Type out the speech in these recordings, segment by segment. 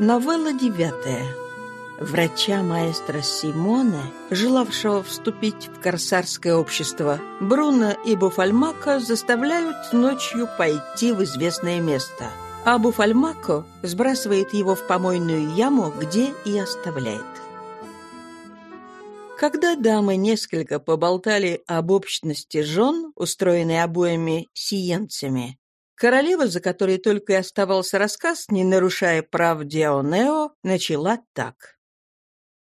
Новелла девятая. Врача маэстро Симоне, желавшего вступить в корсарское общество, Бруно и Буфальмако заставляют ночью пойти в известное место, а Буфальмако сбрасывает его в помойную яму, где и оставляет. Когда дамы несколько поболтали об общности жен, устроенной обоими сиенцами, Королева, за которой только и оставался рассказ, не нарушая прав Дионео, начала так.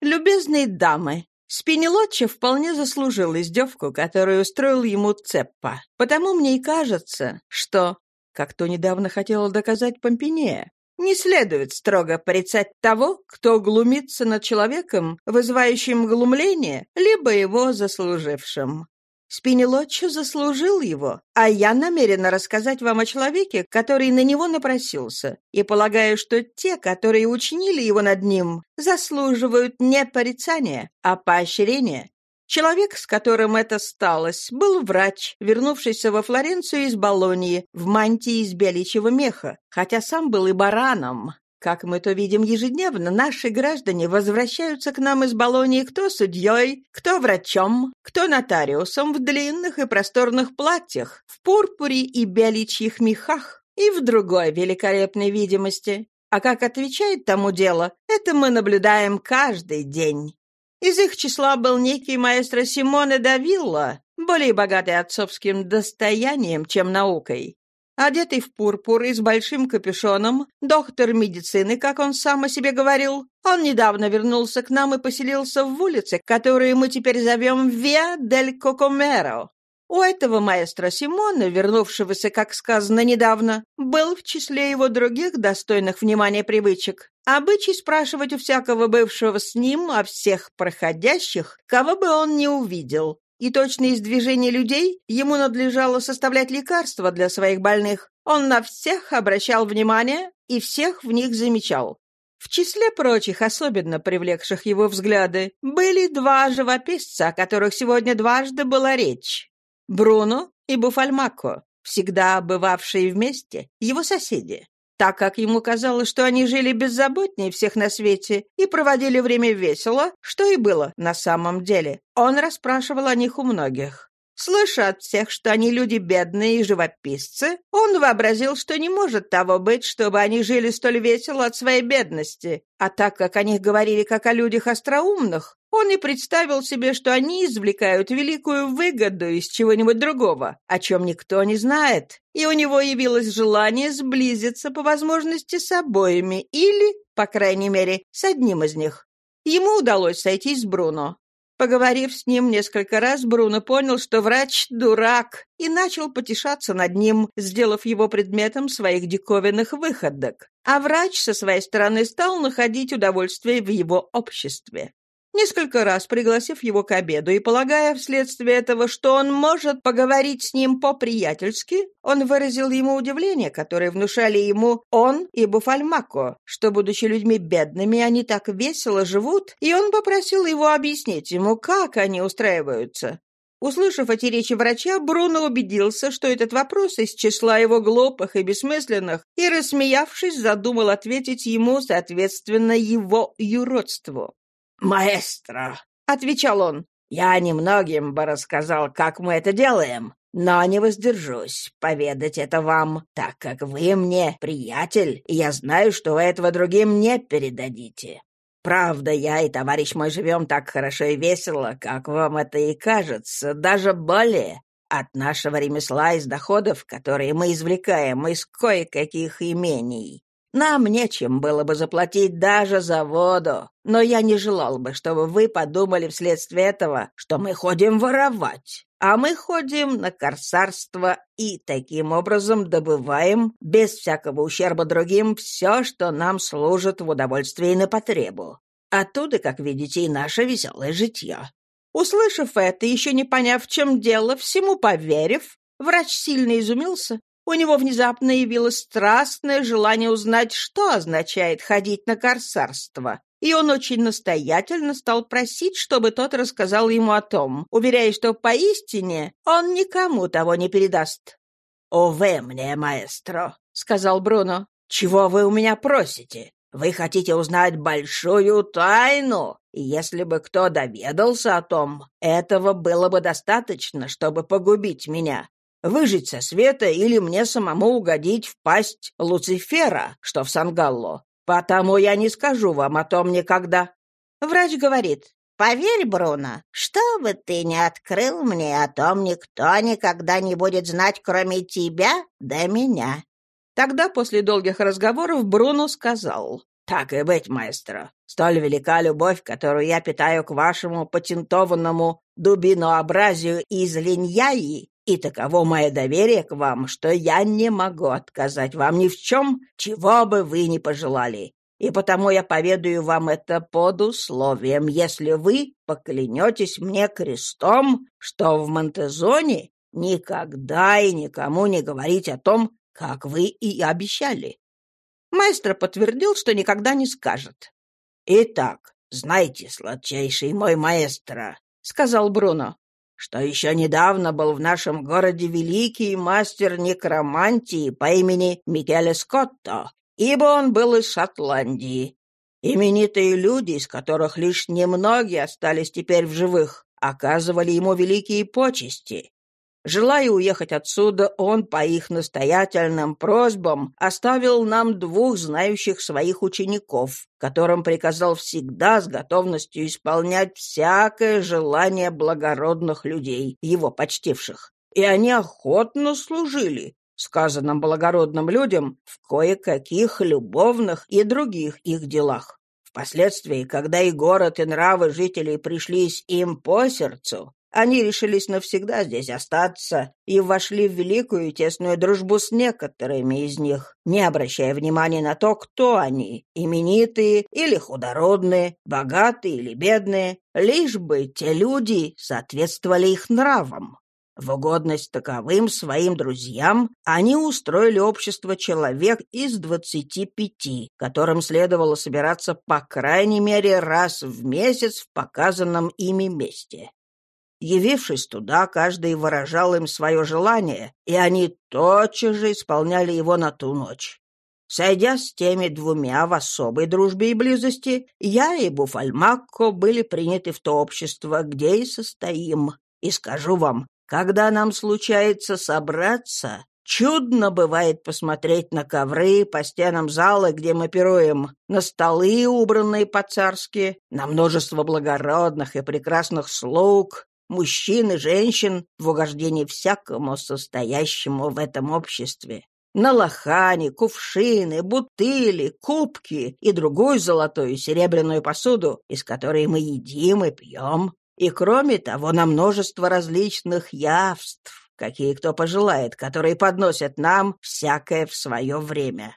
«Любезные дамы, Спинелочи вполне заслужил издевку, которую устроил ему Цеппа. Потому мне и кажется, что, как то недавно хотела доказать Помпинея, не следует строго порицать того, кто глумится над человеком, вызывающим глумление, либо его заслужившим. Спинелоччо заслужил его, а я намерена рассказать вам о человеке, который на него напросился, и полагаю, что те, которые учинили его над ним, заслуживают не порицания, а поощрения. Человек, с которым это сталось, был врач, вернувшийся во Флоренцию из Болонии в мантии из беличьего меха, хотя сам был и бараном. Как мы то видим ежедневно, наши граждане возвращаются к нам из Болонии кто судьей, кто врачом, кто нотариусом в длинных и просторных платьях, в пурпуре и беличьих мехах и в другой великолепной видимости. А как отвечает тому дело, это мы наблюдаем каждый день. Из их числа был некий маэстро Симоне Давилла, более богатый отцовским достоянием, чем наукой. Одетый в пурпур и с большим капюшоном, доктор медицины, как он сам о себе говорил, он недавно вернулся к нам и поселился в улице, которую мы теперь зовем Виа дель Кокомеро. У этого маэстро Симона, вернувшегося, как сказано недавно, был в числе его других достойных внимания привычек. Обычай спрашивать у всякого бывшего с ним о всех проходящих, кого бы он не увидел, и точно из движения людей ему надлежало составлять лекарства для своих больных. Он на всех обращал внимание и всех в них замечал. В числе прочих, особенно привлекших его взгляды, были два живописца, о которых сегодня дважды была речь. Бруно и Буфальмако, всегда бывавшие вместе, его соседи так как ему казалось, что они жили беззаботнее всех на свете и проводили время весело, что и было на самом деле. Он расспрашивал о них у многих. Слыша от всех, что они люди бедные и живописцы, он вообразил, что не может того быть, чтобы они жили столь весело от своей бедности. А так как о них говорили как о людях остроумных, он и представил себе, что они извлекают великую выгоду из чего-нибудь другого, о чем никто не знает, и у него явилось желание сблизиться по возможности с обоими или, по крайней мере, с одним из них. Ему удалось сойтись с Бруно. Поговорив с ним несколько раз, Бруно понял, что врач — дурак, и начал потешаться над ним, сделав его предметом своих диковинных выходок. А врач, со своей стороны, стал находить удовольствие в его обществе. Несколько раз пригласив его к обеду и полагая вследствие этого, что он может поговорить с ним по-приятельски, он выразил ему удивление, которое внушали ему он и Буфальмако, что, будучи людьми бедными, они так весело живут, и он попросил его объяснить ему, как они устраиваются. Услышав эти речи врача, Бруно убедился, что этот вопрос из числа его глупых и бессмысленных, и, рассмеявшись, задумал ответить ему соответственно его юродству. «Маэстро», — отвечал он, — «я немногим бы рассказал, как мы это делаем, но не воздержусь поведать это вам, так как вы мне приятель, и я знаю, что вы этого другим не передадите. Правда, я и товарищ мой живем так хорошо и весело, как вам это и кажется, даже более, от нашего ремесла из доходов, которые мы извлекаем из кое-каких имений. Нам нечем было бы заплатить даже за воду, но я не желал бы, чтобы вы подумали вследствие этого, что мы ходим воровать. А мы ходим на корсарство и таким образом добываем, без всякого ущерба другим, все, что нам служит в удовольствии и на потребу. Оттуда, как видите, и наше веселое житье. Услышав это, еще не поняв, в чем дело, всему поверив, врач сильно изумился у него внезапно явилось страстное желание узнать, что означает ходить на корсарство. И он очень настоятельно стал просить, чтобы тот рассказал ему о том, уверяя, что поистине он никому того не передаст. «Увы мне, маэстро», — сказал Бруно. «Чего вы у меня просите? Вы хотите узнать большую тайну? И если бы кто доведался о том, этого было бы достаточно, чтобы погубить меня. Выжить со света или мне самому угодить в пасть Луцифера, что в Сангалло. Потому я не скажу вам о том никогда. Врач говорит, «Поверь, Бруно, что бы ты ни открыл мне, о том никто никогда не будет знать, кроме тебя да меня». Тогда, после долгих разговоров, Бруно сказал, «Так и быть, маэстро. Столь велика любовь, которую я питаю к вашему патентованному дубинообразию из линьяи, и таково мое доверие к вам, что я не могу отказать вам ни в чем, чего бы вы ни пожелали. И потому я поведаю вам это под условием, если вы поклянетесь мне крестом, что в Монтезоне никогда и никому не говорить о том, как вы и обещали. Маэстро подтвердил, что никогда не скажет. «Итак, знайте, сладчайший мой маэстро», — сказал Бруно, что еще недавно был в нашем городе великий мастер некромантии по имени Микеле Скотто, ибо он был из Шотландии. Именитые люди, из которых лишь немногие остались теперь в живых, оказывали ему великие почести. Желая уехать отсюда, он по их настоятельным просьбам оставил нам двух знающих своих учеников, которым приказал всегда с готовностью исполнять всякое желание благородных людей, его почтивших. И они охотно служили, сказанным благородным людям, в кое-каких любовных и других их делах. Впоследствии, когда и город, и нравы жителей пришлись им по сердцу, они решились навсегда здесь остаться и вошли в великую тесную дружбу с некоторыми из них, не обращая внимания на то, кто они — именитые или худородные, богатые или бедные, лишь бы те люди соответствовали их нравам. В угодность таковым своим друзьям они устроили общество человек из двадцати пяти, которым следовало собираться по крайней мере раз в месяц в показанном ими месте. Явившись туда, каждый выражал им свое желание, и они тотчас же исполняли его на ту ночь. Сойдя с теми двумя в особой дружбе и близости, я и Буфальмакко были приняты в то общество, где и состоим. И скажу вам, когда нам случается собраться, чудно бывает посмотреть на ковры по стенам зала, где мы пируем, на столы, убранные по-царски, на множество благородных и прекрасных слуг, мужчин и женщин в угождении всякому состоящему в этом обществе. На лохане, кувшины, бутыли, кубки и другую золотую и серебряную посуду, из которой мы едим и пьем. И кроме того, на множество различных явств, какие кто пожелает, которые подносят нам всякое в свое время.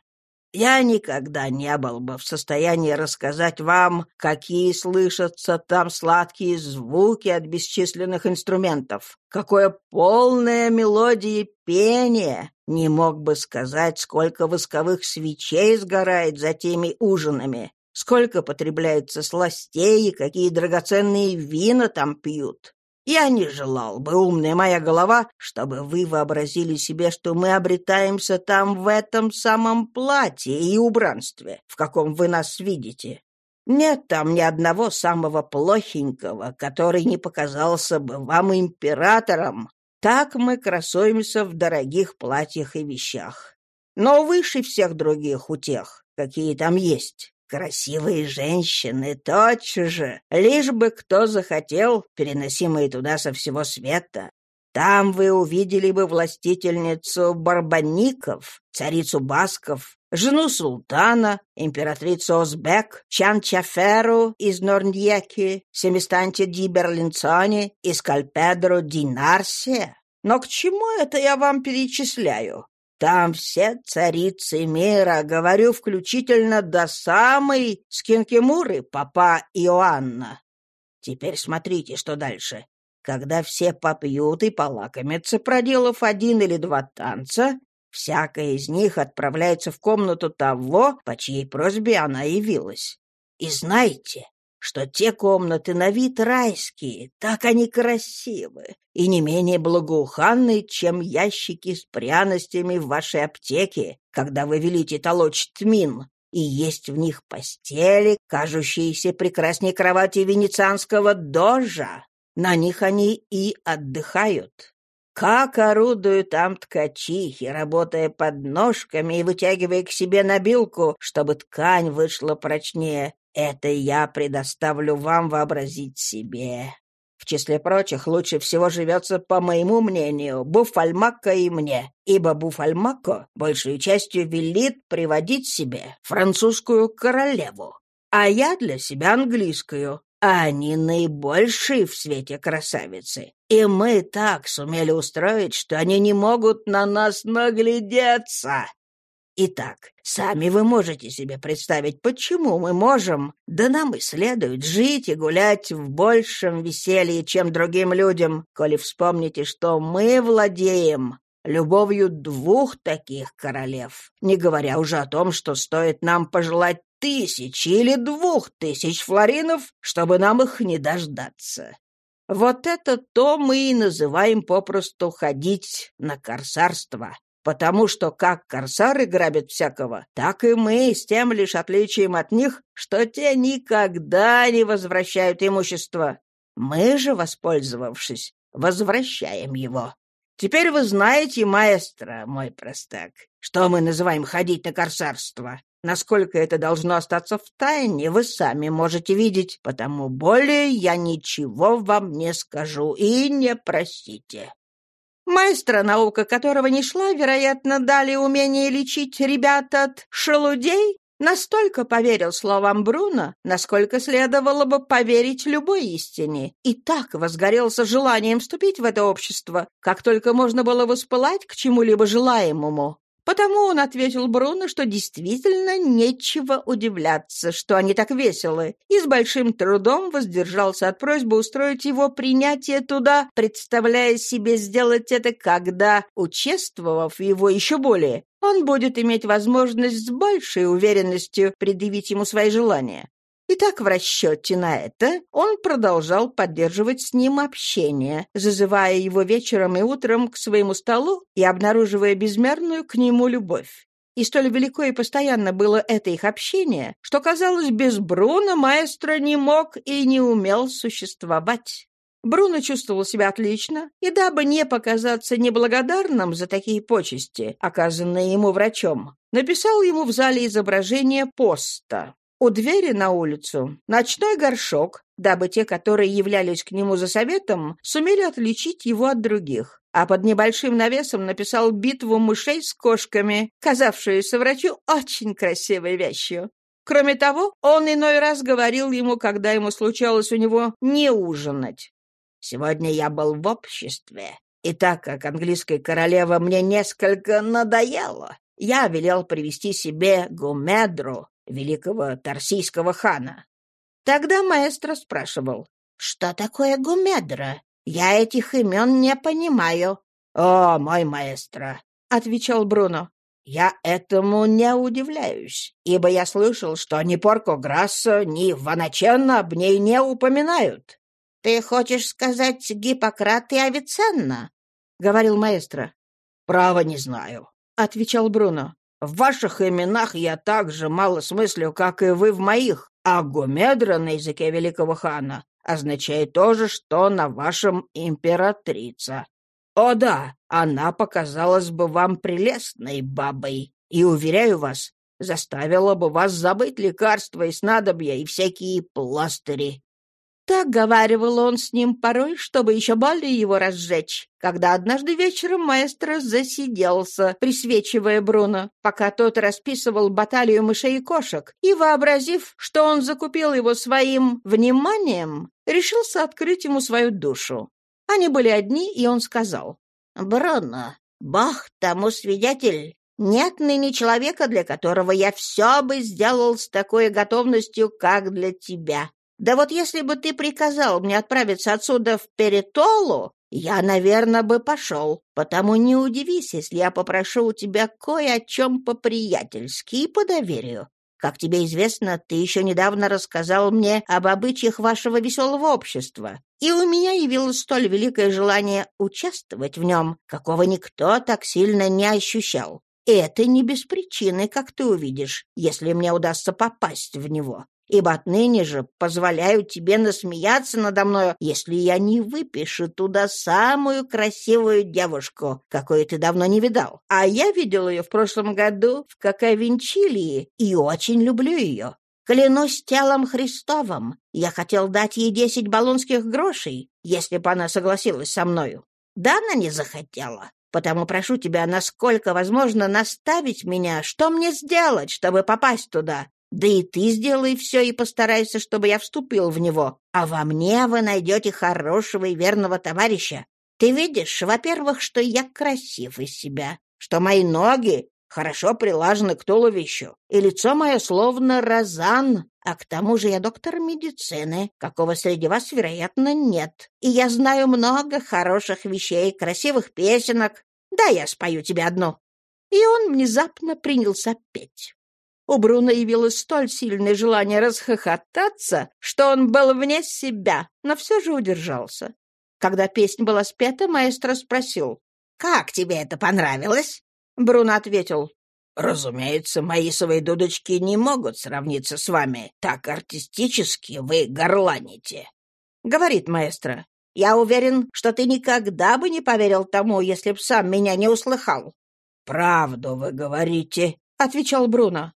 Я никогда не был бы в состоянии рассказать вам, какие слышатся там сладкие звуки от бесчисленных инструментов, какое полное мелодии пение. Не мог бы сказать, сколько восковых свечей сгорает за теми ужинами, сколько потребляется сластей и какие драгоценные вина там пьют. Я не желал бы, умная моя голова, чтобы вы вообразили себе, что мы обретаемся там в этом самом платье и убранстве, в каком вы нас видите. Нет там ни одного самого плохенького, который не показался бы вам императором. Так мы красуемся в дорогих платьях и вещах. Но выше всех других утех, какие там есть. Красивые женщины, тотчас же, лишь бы кто захотел, переносимые туда со всего света. Там вы увидели бы властительницу Барбаников, царицу Басков, жену султана, императрицу Озбек, Чанчаферу из Норньеки, Семистанте ди Берлинцоне и Скальпедро ди Нарсе. Но к чему это я вам перечисляю? Там все царицы мира, говорю, включительно до самой Скинкемуры, папа Иоанна. Теперь смотрите, что дальше. Когда все попьют и полакомятся, проделав один или два танца, всякая из них отправляется в комнату того, по чьей просьбе она явилась. И знайте, что те комнаты на вид райские, так они красивы и не менее благоуханны, чем ящики с пряностями в вашей аптеке, когда вы велите толочь тмин. и есть в них постели, кажущиеся прекрасней кровати венецианского дожа. На них они и отдыхают. Как орудуют там ткачихи, работая под ножками и вытягивая к себе набилку, чтобы ткань вышла прочнее, это я предоставлю вам вообразить себе. В числе прочих, лучше всего живется, по моему мнению, Буфальмако и мне, ибо Буфальмако большей частью велит приводить себе французскую королеву, а я для себя английскую, а они наибольшие в свете красавицы. И мы так сумели устроить, что они не могут на нас наглядеться. Итак, сами вы можете себе представить, почему мы можем, да нам и следует жить и гулять в большем веселье, чем другим людям, коли вспомните, что мы владеем любовью двух таких королев, не говоря уже о том, что стоит нам пожелать тысячи или двух тысяч флоринов, чтобы нам их не дождаться. Вот это то мы и называем попросту ходить на корсарство. Потому что как корсары грабят всякого, так и мы с тем лишь отличием от них, что те никогда не возвращают имущество. Мы же, воспользовавшись, возвращаем его. Теперь вы знаете, маэстро, мой простак, что мы называем ходить на корсарство. Насколько это должно остаться в тайне, вы сами можете видеть, потому более я ничего вам не скажу и не просите. Маэстро, наука которого не шла, вероятно, дали умение лечить ребят от шелудей, настолько поверил словам Бруно, насколько следовало бы поверить любой истине, и так возгорелся желанием вступить в это общество, как только можно было воспылать к чему-либо желаемому. Потому он ответил Бруно, что действительно нечего удивляться, что они так веселы, и с большим трудом воздержался от просьбы устроить его принятие туда, представляя себе сделать это, когда, участвовав его еще более, он будет иметь возможность с большей уверенностью предъявить ему свои желания. И так в расчете на это он продолжал поддерживать с ним общение, зазывая его вечером и утром к своему столу и обнаруживая безмерную к нему любовь. И столь велико и постоянно было это их общение, что, казалось, без Бруно маэстро не мог и не умел существовать. Бруно чувствовал себя отлично, и дабы не показаться неблагодарным за такие почести, оказанные ему врачом, написал ему в зале изображение поста. У двери на улицу ночной горшок, дабы те, которые являлись к нему за советом, сумели отличить его от других. А под небольшим навесом написал битву мышей с кошками, казавшуюся врачу очень красивой вещью. Кроме того, он иной раз говорил ему, когда ему случалось у него не ужинать. «Сегодня я был в обществе, и так как английская королева мне несколько надоела, я велел привести себе гумедру, великого Тарсийского хана. Тогда маэстро спрашивал, «Что такое гумедра? Я этих имен не понимаю». «О, мой маэстро», — отвечал Бруно, «я этому не удивляюсь, ибо я слышал, что ни Порко Грассо, ни Ваначенна об ней не упоминают». «Ты хочешь сказать Гиппократ и Авиценна?» — говорил маэстро. «Право не знаю», — отвечал Бруно. В ваших именах я так же мало смыслю, как и вы в моих, а Гумедра на языке великого хана означает то же, что на вашем императрица. О да, она показалась бы вам прелестной бабой, и, уверяю вас, заставила бы вас забыть лекарства и снадобья и всякие пластыри. Так говаривал он с ним порой, чтобы еще более его разжечь, когда однажды вечером маэстро засиделся, присвечивая Бруно, пока тот расписывал баталию мышей и кошек, и, вообразив, что он закупил его своим вниманием, решился открыть ему свою душу. Они были одни, и он сказал, «Бруно, Бог тому свидетель, нет ныне человека, для которого я все бы сделал с такой готовностью, как для тебя. Да вот если бы ты приказал мне отправиться отсюда в Перетолу, я, наверное, бы пошел. Потому не удивись, если я попрошу у тебя кое о чем по-приятельски и по доверию. Как тебе известно, ты еще недавно рассказал мне об обычаях вашего веселого общества, и у меня явилось столь великое желание участвовать в нем, какого никто так сильно не ощущал. И это не без причины, как ты увидишь, если мне удастся попасть в него ибо отныне же позволяю тебе насмеяться надо мною, если я не выпишу туда самую красивую девушку, какую ты давно не видал. А я видел ее в прошлом году в Какавинчилии и очень люблю ее. Клянусь телом Христовым, я хотел дать ей десять баллонских грошей, если бы она согласилась со мною. Да она не захотела. Потому прошу тебя, насколько возможно, наставить меня, что мне сделать, чтобы попасть туда, да и ты сделай все и постарайся, чтобы я вступил в него. А во мне вы найдете хорошего и верного товарища. Ты видишь, во-первых, что я красив из себя, что мои ноги хорошо прилажены к туловищу, и лицо мое словно розан, а к тому же я доктор медицины, какого среди вас, вероятно, нет. И я знаю много хороших вещей, красивых песенок. Да, я спою тебе одну». И он внезапно принялся петь. У Бруно явилось столь сильное желание расхохотаться, что он был вне себя, но все же удержался. Когда песня была спета, маэстро спросил, «Как тебе это понравилось?» Бруно ответил, «Разумеется, мои свои дудочки не могут сравниться с вами. Так артистически вы горланите». Говорит маэстро, «Я уверен, что ты никогда бы не поверил тому, если б сам меня не услыхал». «Правду вы говорите», — отвечал Бруно.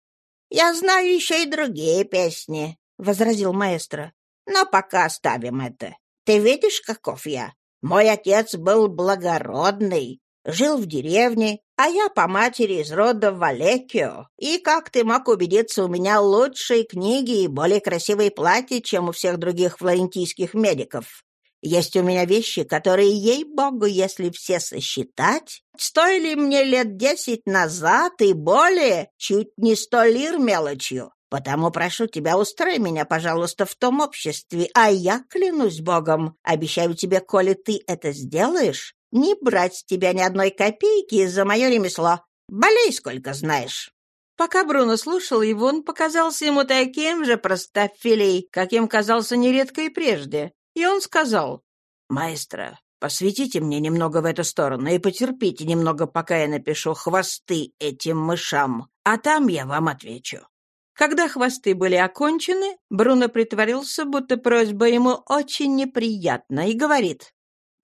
«Я знаю еще и другие песни», — возразил маэстро. «Но пока оставим это. Ты видишь, каков я? Мой отец был благородный, жил в деревне, а я по матери из рода Валекио. И, как ты мог убедиться, у меня лучшие книги и более красивые платья, чем у всех других флорентийских медиков. Есть у меня вещи, которые, ей-богу, если все сосчитать, стоили мне лет десять назад и более, чуть не сто лир мелочью. Потому прошу тебя, устрой меня, пожалуйста, в том обществе, а я, клянусь богом, обещаю тебе, коли ты это сделаешь, не брать с тебя ни одной копейки за мое ремесло. Болей сколько знаешь». Пока Бруно слушал его, он показался ему таким же простофилей, каким казался нередко и прежде. И он сказал, «Маэстро, посветите мне немного в эту сторону и потерпите немного, пока я напишу хвосты этим мышам, а там я вам отвечу». Когда хвосты были окончены, Бруно притворился, будто просьба ему очень неприятна, и говорит,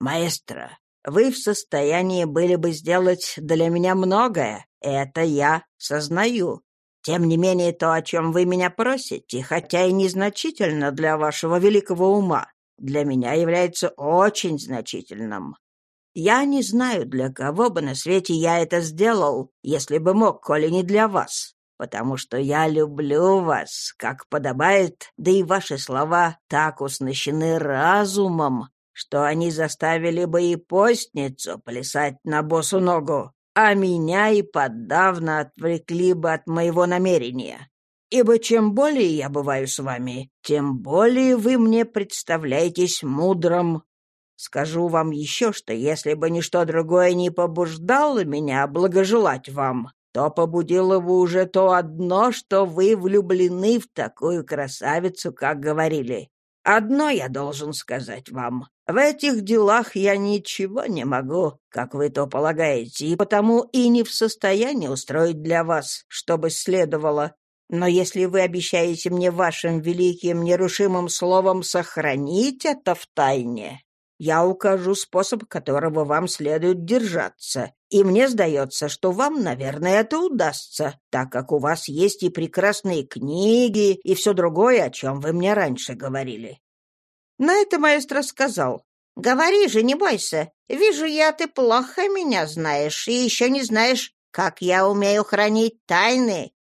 «Маэстро, вы в состоянии были бы сделать для меня многое, это я сознаю. Тем не менее, то, о чем вы меня просите, хотя и незначительно для вашего великого ума, для меня является очень значительным. Я не знаю, для кого бы на свете я это сделал, если бы мог, коли не для вас, потому что я люблю вас, как подобает, да и ваши слова так уснащены разумом, что они заставили бы и постницу плясать на босу ногу, а меня и подавно отвлекли бы от моего намерения ибо чем более я бываю с вами, тем более вы мне представляетесь мудрым. Скажу вам еще, что если бы ничто другое не побуждало меня благожелать вам, то побудило бы уже то одно, что вы влюблены в такую красавицу, как говорили. Одно я должен сказать вам. В этих делах я ничего не могу, как вы то полагаете, и потому и не в состоянии устроить для вас, чтобы следовало. Но если вы обещаете мне вашим великим нерушимым словом сохранить это в тайне, я укажу способ, которого вам следует держаться. И мне сдается, что вам, наверное, это удастся, так как у вас есть и прекрасные книги, и все другое, о чем вы мне раньше говорили». На это маэстро сказал. «Говори же, не бойся. Вижу я, ты плохо меня знаешь, и еще не знаешь, как я умею хранить тайны,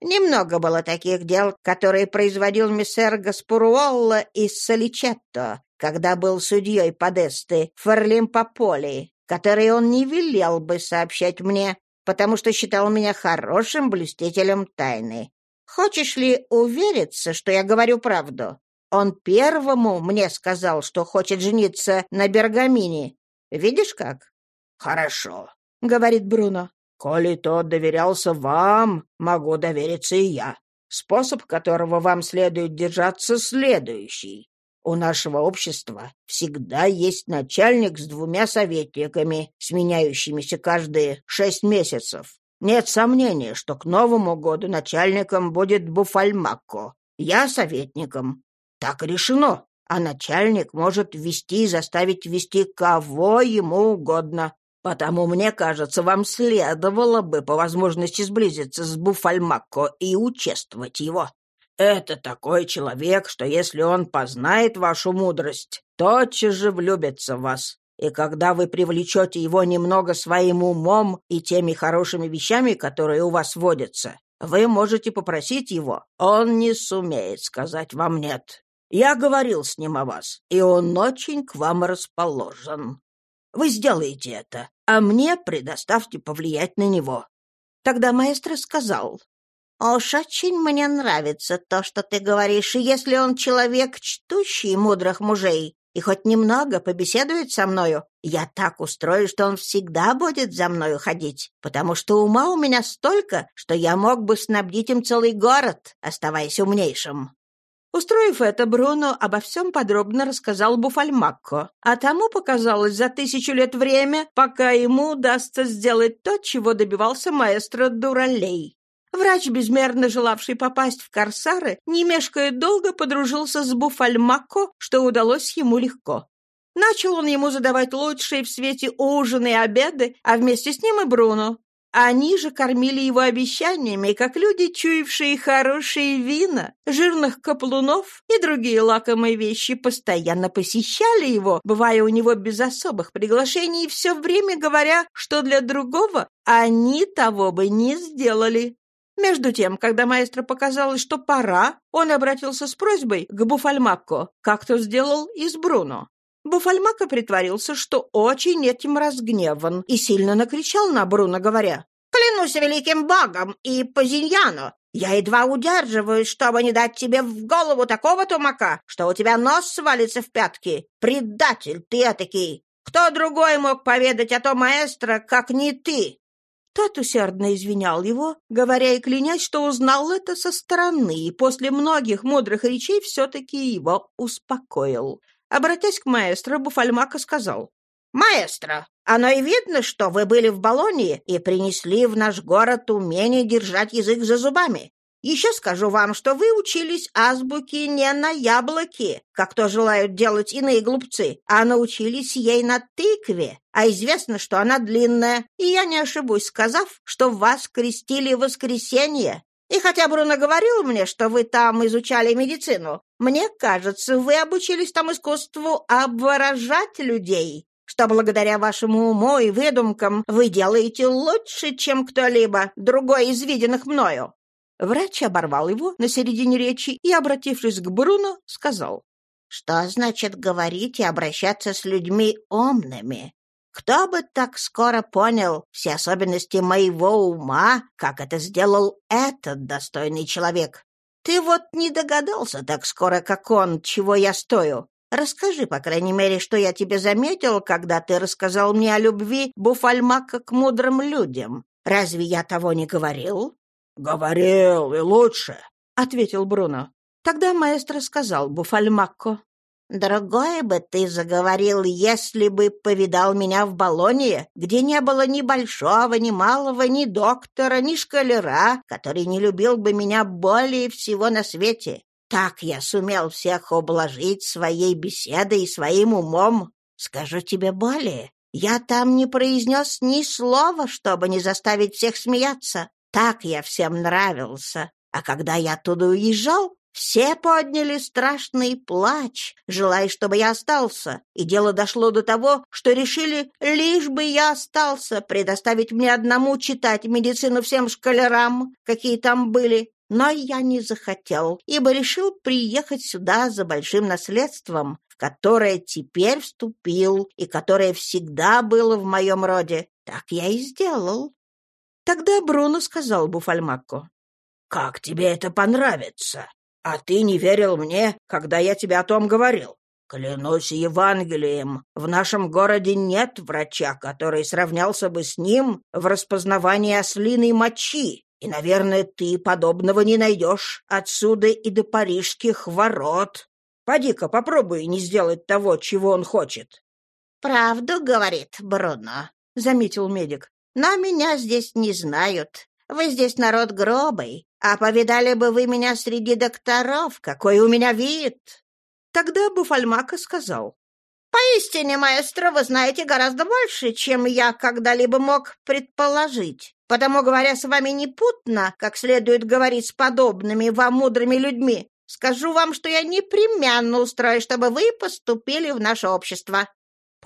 Немного было таких дел, которые производил миссер Гаспуруолла из Соличетто, когда был судьей Подесты Фарлимпополи, которые он не велел бы сообщать мне, потому что считал меня хорошим блюстителем тайны. Хочешь ли увериться, что я говорю правду? Он первому мне сказал, что хочет жениться на Бергамине. Видишь как? — Хорошо, — говорит Бруно. Коли тот доверялся вам, могу довериться и я. Способ, которого вам следует держаться, следующий. У нашего общества всегда есть начальник с двумя советниками, сменяющимися каждые шесть месяцев. Нет сомнения, что к Новому году начальником будет Буфальмакко. Я советником. Так решено. А начальник может вести и заставить вести кого ему угодно. Потому, мне кажется, вам следовало бы по возможности сблизиться с Буфальмакко и участвовать его. Это такой человек, что если он познает вашу мудрость, тотчас же влюбится в вас. И когда вы привлечете его немного своим умом и теми хорошими вещами, которые у вас водятся, вы можете попросить его. Он не сумеет сказать вам «нет». Я говорил с ним о вас, и он очень к вам расположен. Вы сделаете это, а мне предоставьте повлиять на него». Тогда маэстро сказал, «Уж очень мне нравится то, что ты говоришь, и если он человек, чтущий мудрых мужей, и хоть немного побеседует со мною, я так устрою, что он всегда будет за мною ходить, потому что ума у меня столько, что я мог бы снабдить им целый город, оставаясь умнейшим». Устроив это, Бруно обо всем подробно рассказал Буфальмакко, а тому показалось за тысячу лет время, пока ему удастся сделать то, чего добивался маэстро Дуралей. Врач, безмерно желавший попасть в Корсары, не мешкая долго подружился с Буфальмакко, что удалось ему легко. Начал он ему задавать лучшие в свете ужины и обеды, а вместе с ним и Бруно. Они же кормили его обещаниями, как люди, чуявшие хорошие вина, жирных каплунов и другие лакомые вещи, постоянно посещали его, бывая у него без особых приглашений, и все время говоря, что для другого они того бы не сделали. Между тем, когда маэстро показалось, что пора, он обратился с просьбой к Буфальмакко, как то сделал и с Бруно. Буфальмака притворился, что очень этим разгневан, и сильно накричал на Бруно, говоря, «Клянусь великим богом и Позиньяно, я едва удерживаюсь, чтобы не дать тебе в голову такого тумака, что у тебя нос свалится в пятки. Предатель ты этакий! Кто другой мог поведать о том маэстро, как не ты?» Тот усердно извинял его, говоря и клянясь, что узнал это со стороны, и после многих мудрых речей все-таки его успокоил. Обратясь к маэстро, Буфальмака сказал, «Маэстро, оно и видно, что вы были в Болонии и принесли в наш город умение держать язык за зубами. Еще скажу вам, что вы учились азбуке не на яблоке, как то желают делать иные глупцы, а научились ей на тыкве. А известно, что она длинная, и я не ошибусь, сказав, что вас крестили в воскресенье. И хотя Бруно говорил мне, что вы там изучали медицину, мне кажется, вы обучились там искусству обворожать людей, что благодаря вашему уму и выдумкам вы делаете лучше, чем кто-либо другой из виденных мною. Врач оборвал его на середине речи и, обратившись к Бруно, сказал, «Что значит говорить и обращаться с людьми умными? Кто бы так скоро понял все особенности моего ума, как это сделал этот достойный человек? Ты вот не догадался так скоро, как он, чего я стою. Расскажи, по крайней мере, что я тебе заметил, когда ты рассказал мне о любви Буфальмака к мудрым людям. Разве я того не говорил? «Говорил, и лучше», — ответил Бруно. Тогда маэстро сказал Буфальмакко. «Дорогое бы ты заговорил, если бы повидал меня в Болонье, где не было ни большого, ни малого, ни доктора, ни шкалера, который не любил бы меня более всего на свете. Так я сумел всех ублажить своей беседой и своим умом. Скажу тебе более, я там не произнес ни слова, чтобы не заставить всех смеяться. Так я всем нравился. А когда я оттуда уезжал, все подняли страшный плач, желая, чтобы я остался. И дело дошло до того, что решили, лишь бы я остался, предоставить мне одному читать медицину всем школярам, какие там были. Но я не захотел, ибо решил приехать сюда за большим наследством, в которое теперь вступил и которое всегда было в моем роде. Так я и сделал. Тогда Бруно сказал Буфальмакко. «Как тебе это понравится? А ты не верил мне, когда я тебе о том говорил. Клянусь Евангелием, в нашем городе нет врача, который сравнялся бы с ним в распознавании ослиной мочи. И, наверное, ты подобного не найдешь отсюда и до парижских ворот. Поди-ка попробуй не сделать того, чего он хочет. — Правду говорит Бруно, — заметил медик. Но меня здесь не знают. Вы здесь народ гробый. А повидали бы вы меня среди докторов, какой у меня вид!» Тогда Буфальмака сказал. «Поистине, маэстро, вы знаете гораздо больше, чем я когда-либо мог предположить. Потому, говоря с вами непутно, как следует говорить с подобными вам мудрыми людьми, скажу вам, что я непременно устрою, чтобы вы поступили в наше общество.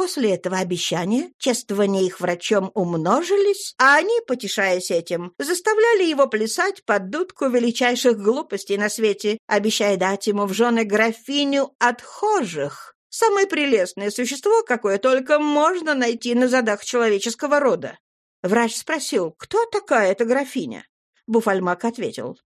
После этого обещания чествования их врачом умножились, а они, потешаясь этим, заставляли его плясать под дудку величайших глупостей на свете, обещая дать ему в жены графиню отхожих, самое прелестное существо, какое только можно найти на задах человеческого рода. Врач спросил, кто такая эта графиня? Буфальмак ответил.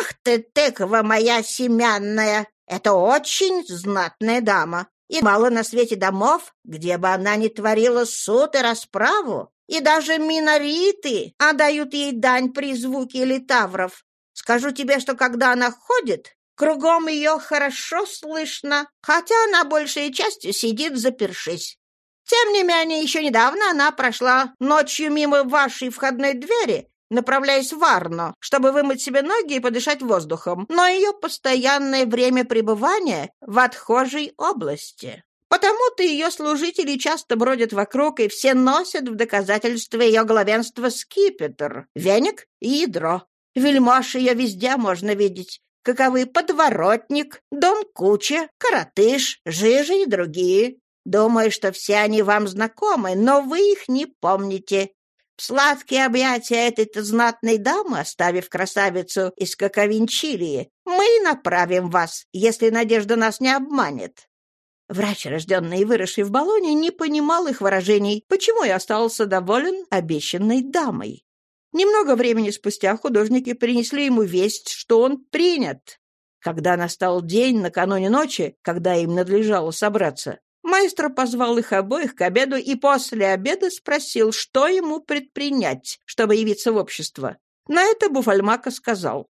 «Ах ты, тыква моя семянная! Это очень знатная дама и мало на свете домов, где бы она ни творила суд и расправу, и даже минориты отдают ей дань при звуке литавров. Скажу тебе, что когда она ходит, кругом ее хорошо слышно, хотя она большей частью сидит запершись. Тем не менее, еще недавно она прошла ночью мимо вашей входной двери направляясь в Арно, чтобы вымыть себе ноги и подышать воздухом, но ее постоянное время пребывания в отхожей области. Потому-то ее служители часто бродят вокруг, и все носят в доказательство ее главенства скипетр, веник и ядро. Вельмож ее везде можно видеть, каковы подворотник, дом куча, коротыш, жижи и другие. Думаю, что все они вам знакомы, но вы их не помните. В сладкие объятия этой-то знатной дамы, оставив красавицу из Коковинчилии, мы направим вас, если надежда нас не обманет». Врач, рожденный и выросший в Болоне, не понимал их выражений, почему я остался доволен обещанной дамой. Немного времени спустя художники принесли ему весть, что он принят. Когда настал день накануне ночи, когда им надлежало собраться, Маэстро позвал их обоих к обеду и после обеда спросил, что ему предпринять, чтобы явиться в общество. На это Буфальмака сказал.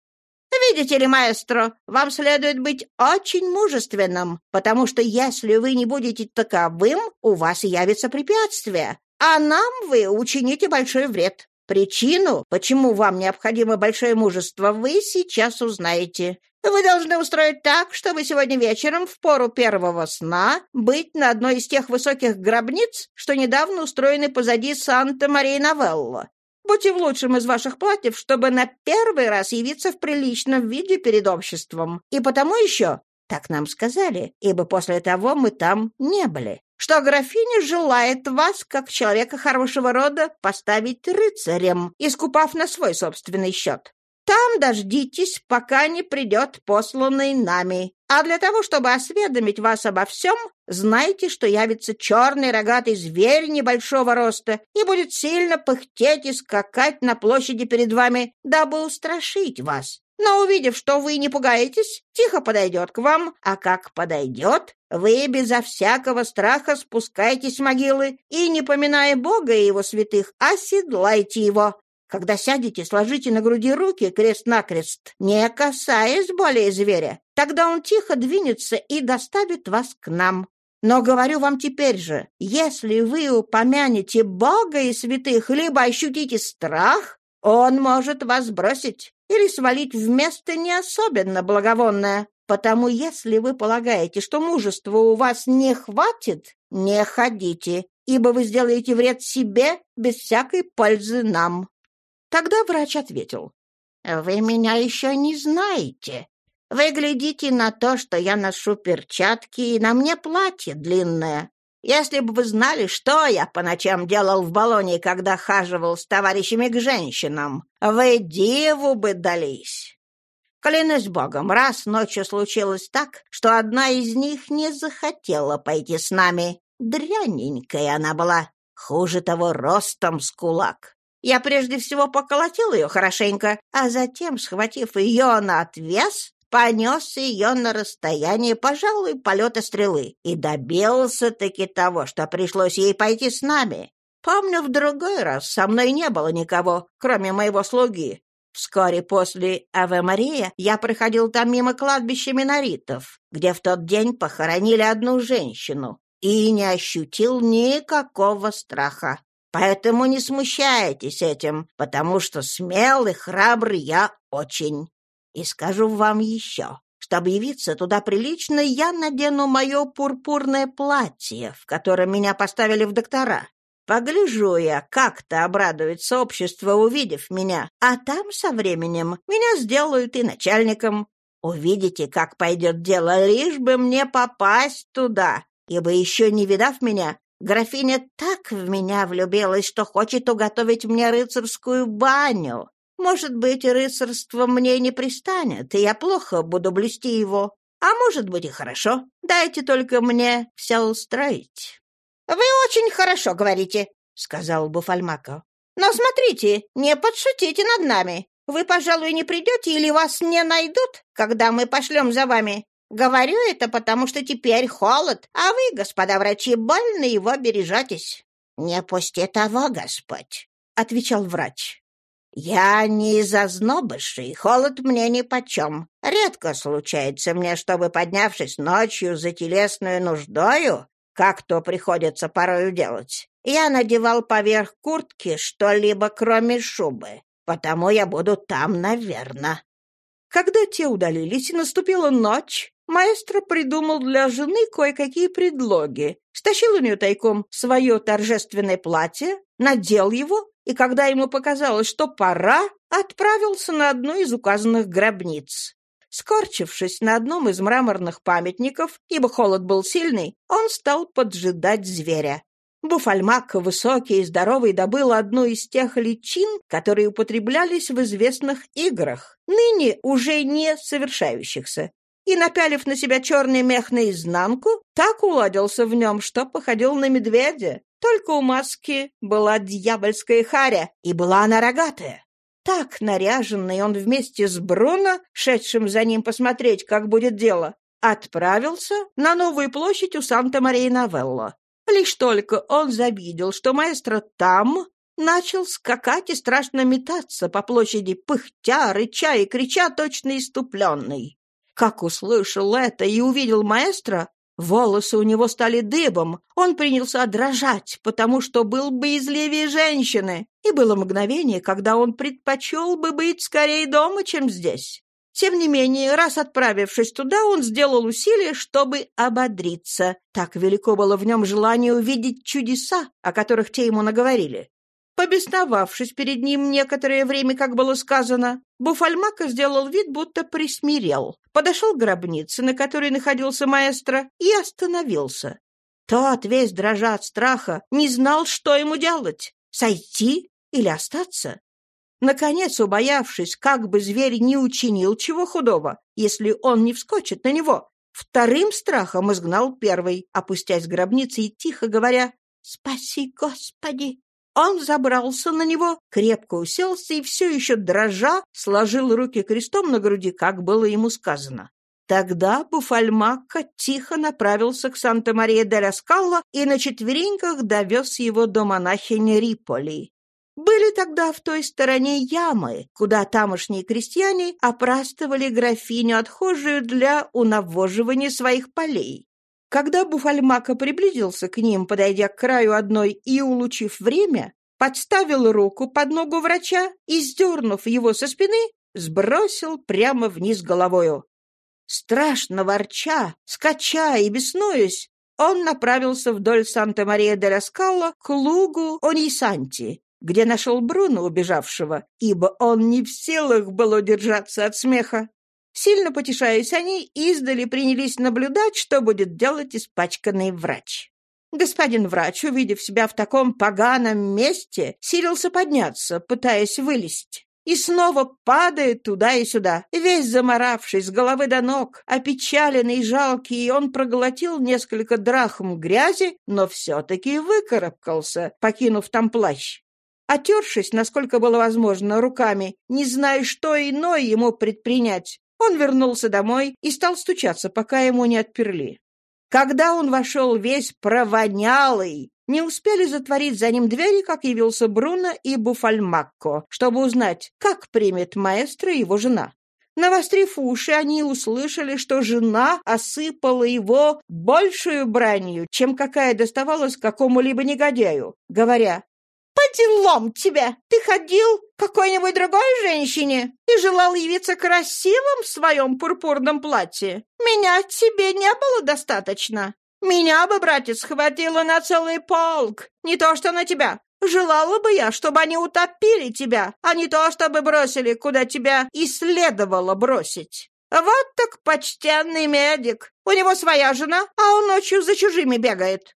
«Видите ли, маэстро, вам следует быть очень мужественным, потому что если вы не будете таковым, у вас явится препятствие, а нам вы учините большой вред. Причину, почему вам необходимо большое мужество, вы сейчас узнаете. Вы должны устроить так, чтобы сегодня вечером, в пору первого сна, быть на одной из тех высоких гробниц, что недавно устроены позади Санта-Мария-Новелло. Будьте в лучшем из ваших платьев, чтобы на первый раз явиться в приличном виде перед обществом. И потому еще, так нам сказали, ибо после того мы там не были, что графиня желает вас, как человека хорошего рода, поставить рыцарем, искупав на свой собственный счет. Там дождитесь, пока не придет посланный нами. А для того, чтобы осведомить вас обо всем, знайте, что явится черный рогатый зверь небольшого роста и будет сильно пыхтеть и скакать на площади перед вами, дабы устрашить вас. Но увидев, что вы не пугаетесь, тихо подойдет к вам, а как подойдет, вы безо всякого страха спускайтесь с могилы и, не поминая Бога и его святых, оседлайте его, когда сядете, сложите на груди руки крест-накрест, не касаясь более зверя. Тогда он тихо двинется и доставит вас к нам. Но говорю вам теперь же, если вы упомянете Бога и святых, либо ощутите страх, он может вас бросить или свалить в место не особенно благовонное. Потому если вы полагаете, что мужества у вас не хватит, не ходите, ибо вы сделаете вред себе без всякой пользы нам. Тогда врач ответил. «Вы меня еще не знаете. Вы глядите на то, что я ношу перчатки, и на мне платье длинное. Если бы вы знали, что я по ночам делал в баллоне, когда хаживал с товарищами к женщинам, вы диву бы дались. Клянусь богом, раз ночью случилось так, что одна из них не захотела пойти с нами. Дряненькая она была, хуже того, ростом с кулак. Я прежде всего поколотил ее хорошенько, а затем, схватив ее на отвес, понес ее на расстояние, пожалуй, полета стрелы и добился-таки того, что пришлось ей пойти с нами. Помню, в другой раз со мной не было никого, кроме моего слуги. Вскоре после Аве Мария я проходил там мимо кладбища миноритов, где в тот день похоронили одну женщину, и не ощутил никакого страха. Поэтому не смущайтесь этим, потому что смелый, храбрый я очень. И скажу вам еще, чтобы явиться туда прилично, я надену мое пурпурное платье, в котором меня поставили в доктора. Погляжу я, как-то обрадуется общество, увидев меня, а там со временем меня сделают и начальником. Увидите, как пойдет дело, лишь бы мне попасть туда, ибо еще не видав меня, Графиня так в меня влюбилась, что хочет уготовить мне рыцарскую баню. Может быть, рыцарство мне не пристанет, и я плохо буду блюсти его. А может быть и хорошо. Дайте только мне все устроить». «Вы очень хорошо говорите», — сказал Буфальмако. «Но смотрите, не подшутите над нами. Вы, пожалуй, не придете или вас не найдут, когда мы пошлем за вами. Говорю это, потому что теперь холод, а вы, господа врачи, больно его бережетесь». «Не пусти того, Господь», — отвечал врач. «Я не из ознобышей, холод мне нипочем. Редко случается мне, чтобы, поднявшись ночью за телесную нуждою, как то приходится порою делать, я надевал поверх куртки что-либо, кроме шубы, потому я буду там, наверное». Когда те удалились, и наступила ночь, Маэстро придумал для жены кое-какие предлоги. Стащил у нее тайком свое торжественное платье, надел его, и когда ему показалось, что пора, отправился на одну из указанных гробниц. Скорчившись на одном из мраморных памятников, ибо холод был сильный, он стал поджидать зверя. Буфальмак, высокий и здоровый, добыл одну из тех личин, которые употреблялись в известных играх, ныне уже не совершающихся, и, напялив на себя черный мех наизнанку, так уладился в нем, что походил на медведя. Только у маски была дьявольская харя, и была она рогатая. Так наряженный он вместе с Бруно, шедшим за ним посмотреть, как будет дело, отправился на новую площадь у Санта-Мария-Новелло. Лишь только он завидел, что маэстро там, начал скакать и страшно метаться по площади, пыхтя, рыча и крича, точно иступленный. Как услышал это и увидел маэстро, волосы у него стали дыбом, он принялся дрожать, потому что был боязливее женщины, и было мгновение, когда он предпочел бы быть скорее дома, чем здесь. Тем не менее, раз отправившись туда, он сделал усилие, чтобы ободриться. Так велико было в нем желание увидеть чудеса, о которых те ему наговорили. Побесновавшись перед ним некоторое время, как было сказано, Буфальмака сделал вид, будто присмирел. Подошел к гробнице, на которой находился маэстро, и остановился. Тот, весь дрожа от страха, не знал, что ему делать — сойти или остаться. Наконец, убоявшись, как бы зверь не учинил чего худого, если он не вскочит на него, вторым страхом изгнал первый, опустясь к гробнице и тихо говоря «Спаси, Господи!» Он забрался на него, крепко уселся и все еще дрожа сложил руки крестом на груди, как было ему сказано. Тогда Буфальмакко тихо направился к Санта-Мария-де-ла и на четвереньках довез его до монахини Риполи. Были тогда в той стороне ямы, куда тамошние крестьяне опрастывали графиню отхожую для унавоживания своих полей. Когда Буфальмака приблизился к ним, подойдя к краю одной и улучив время, подставил руку под ногу врача и, сдернув его со спины, сбросил прямо вниз головою. Страшно ворча, скача и беснуясь, он направился вдоль Санта-Мария-де-ла к лугу Онисанти, где нашел Бруно убежавшего, ибо он не в силах был удержаться от смеха. Сильно потешаясь, они издали принялись наблюдать, что будет делать испачканный врач. Господин врач, увидев себя в таком поганом месте, силился подняться, пытаясь вылезть. И снова падает туда и сюда, весь заморавшись с головы до ног, опечаленный и жалкий, он проглотил несколько драхм грязи, но все-таки выкарабкался, покинув там плащ. Отершись, насколько было возможно, руками, не зная, что иное ему предпринять, он вернулся домой и стал стучаться, пока ему не отперли. Когда он вошел весь провонялый, не успели затворить за ним двери, как явился Бруно и Буфальмакко, чтобы узнать, как примет маэстро его жена. Навострив уши, они услышали, что жена осыпала его большую бранью, чем какая доставалась какому-либо негодяю, говоря, делом тебе! Ты ходил к какой-нибудь другой женщине и желал явиться красивым в своем пурпурном платье. Меня тебе не было достаточно. Меня бы, братец, хватило на целый полк, не то что на тебя. Желала бы я, чтобы они утопили тебя, а не то, чтобы бросили, куда тебя и следовало бросить. Вот так почтенный медик. У него своя жена, а он ночью за чужими бегает.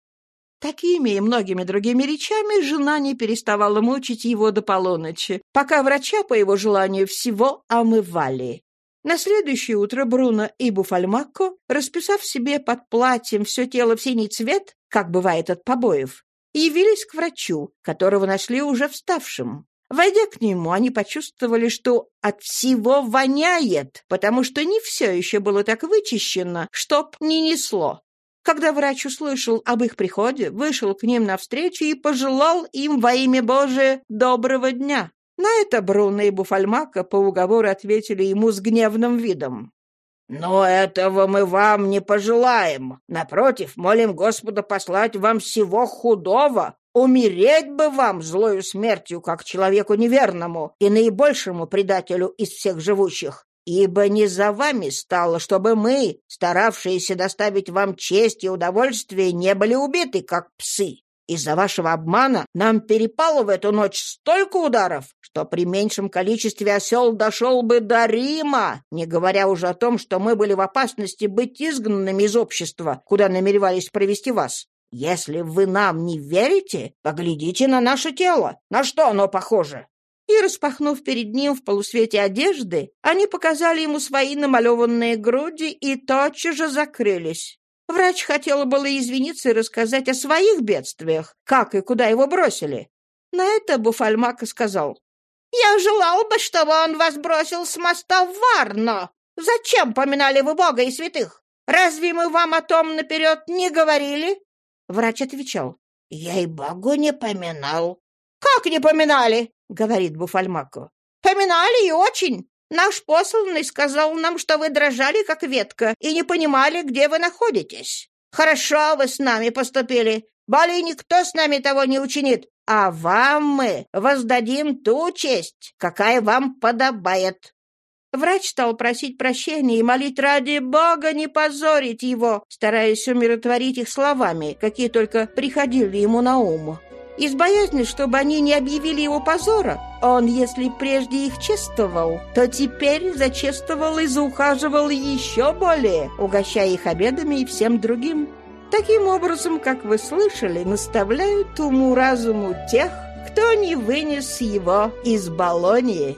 Такими и многими другими речами жена не переставала мучить его до полуночи, пока врача, по его желанию, всего омывали. На следующее утро Бруно и Буфальмакко, расписав себе под платьем все тело в синий цвет, как бывает от побоев, явились к врачу, которого нашли уже вставшим. Войдя к нему, они почувствовали, что от всего воняет, потому что не все еще было так вычищено, чтоб не несло. Когда врач услышал об их приходе, вышел к ним навстречу и пожелал им во имя Божие доброго дня. На это Бруно и Буфальмака по уговору ответили ему с гневным видом. «Но этого мы вам не пожелаем. Напротив, молим Господа послать вам всего худого. Умереть бы вам злою смертью, как человеку неверному и наибольшему предателю из всех живущих. Ибо не за вами стало, чтобы мы, старавшиеся доставить вам честь и удовольствие, не были убиты, как псы. Из-за вашего обмана нам перепало в эту ночь столько ударов, что при меньшем количестве осел дошел бы до Рима, не говоря уже о том, что мы были в опасности быть изгнанными из общества, куда намеревались провести вас. Если вы нам не верите, поглядите на наше тело. На что оно похоже? И, распахнув перед ним в полусвете одежды, они показали ему свои намалеванные груди и тотчас же закрылись. Врач хотел было извиниться и рассказать о своих бедствиях, как и куда его бросили. На это Буфальмака сказал, «Я желал бы, чтобы он вас бросил с моста в Варно. Зачем поминали вы Бога и святых? Разве мы вам о том наперед не говорили?» Врач отвечал, «Я и Богу не поминал». «Как не поминали?» — говорит Буфальмако. «Поминали и очень. Наш посланный сказал нам, что вы дрожали, как ветка, и не понимали, где вы находитесь. Хорошо вы с нами поступили. Более никто с нами того не учинит, а вам мы воздадим ту честь, какая вам подобает». Врач стал просить прощения и молить ради Бога не позорить его, стараясь умиротворить их словами, какие только приходили ему на ум. Из боязни, чтобы они не объявили его позора, он, если прежде их чествовал, то теперь зачествовал и заухаживал еще более, угощая их обедами и всем другим. Таким образом, как вы слышали, наставляют уму-разуму тех, кто не вынес его из Болонии.